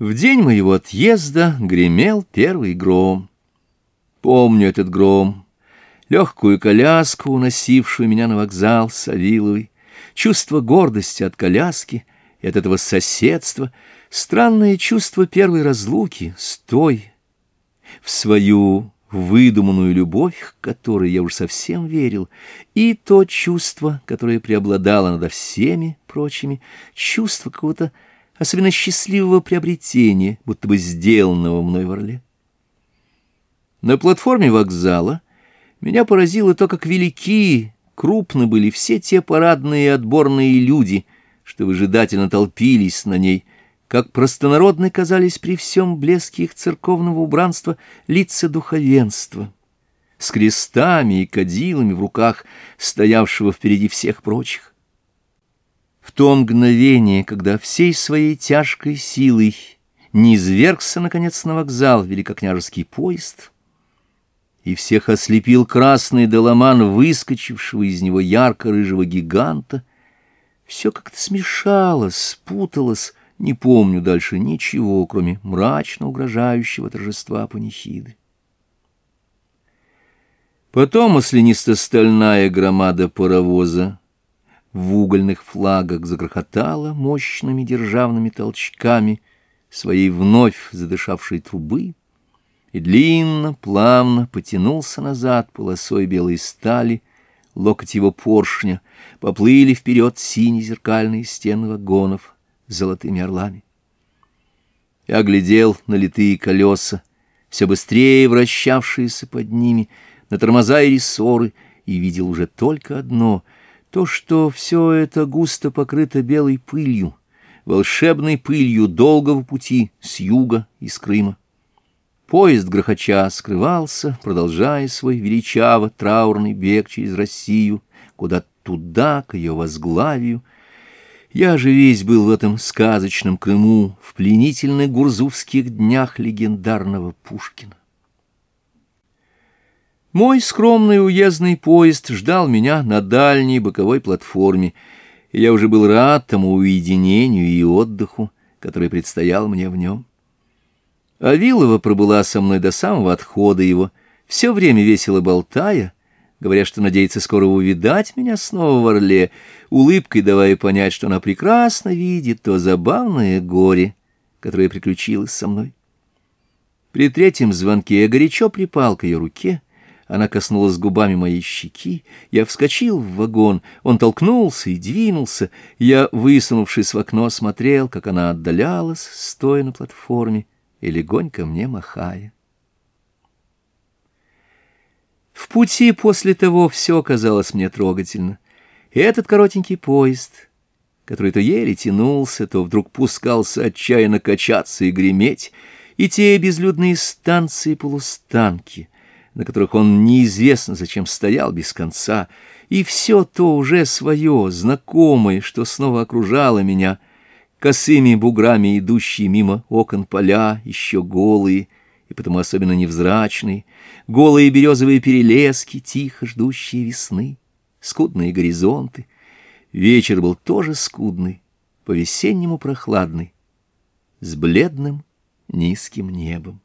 В день моего отъезда гремел первый гром. Помню этот гром, легкую коляску, уносившую меня на вокзал Савиловой, чувство гордости от коляски и от этого соседства, странное чувство первой разлуки с той, в свою выдуманную любовь, к которой я уж совсем верил, и то чувство, которое преобладало над всеми прочими, чувство какого-то особенно счастливого приобретения, будто бы сделанного мной в Орле. На платформе вокзала меня поразило то, как велики, крупны были все те парадные и отборные люди, что выжидательно толпились на ней, как простонародны казались при всем блеске их церковного убранства лица духовенства, с крестами и кадилами в руках стоявшего впереди всех прочих. В то мгновение, когда всей своей тяжкой силой низвергся, наконец, на вокзал великокняжеский поезд, и всех ослепил красный доломан, выскочившего из него ярко-рыжего гиганта, все как-то смешалось, спуталось, не помню дальше ничего, кроме мрачно угрожающего торжества панихиды. Потом маслянисто-стальная громада паровоза в угольных флагах загрохотала мощными державными толчками своей вновь задышавшей трубы, и длинно, плавно потянулся назад полосой белой стали, локоть его поршня, поплыли вперед синие зеркальные стены вагонов с золотыми орлами. Я глядел на литые колеса, все быстрее вращавшиеся под ними, на тормоза и рессоры, и видел уже только одно — то, что все это густо покрыто белой пылью, волшебной пылью долгого пути с юга из Крыма. Поезд грохоча скрывался, продолжая свой величаво траурный бег через Россию, куда туда, к ее возглавию. Я же весь был в этом сказочном Крыму, в пленительных гурзувских днях легендарного Пушкина. Мой скромный уездный поезд ждал меня на дальней боковой платформе, и я уже был рад тому уединению и отдыху, который предстоял мне в нем. Авилова пробыла со мной до самого отхода его, все время весело болтая, говоря, что надеется скоро увидать меня снова в Орле, улыбкой давая понять, что она прекрасно видит то забавное горе, которое приключилось со мной. При третьем звонке я горячо припал к ее руке — она коснулась губами моей щеки. Я вскочил в вагон. Он толкнулся и двинулся. Я, высунувшись в окно, смотрел, как она отдалялась, стоя на платформе и легонько мне махая. В пути после того все казалось мне трогательно. И этот коротенький поезд, который то еле тянулся, то вдруг пускался отчаянно качаться и греметь, и те безлюдные станции-полустанки — на которых он неизвестно зачем стоял без конца, и все то уже свое, знакомое, что снова окружало меня, косыми буграми идущие мимо окон поля, еще голые и потому особенно невзрачные, голые березовые перелески, тихо ждущие весны, скудные горизонты. Вечер был тоже скудный, по-весеннему прохладный, с бледным низким небом.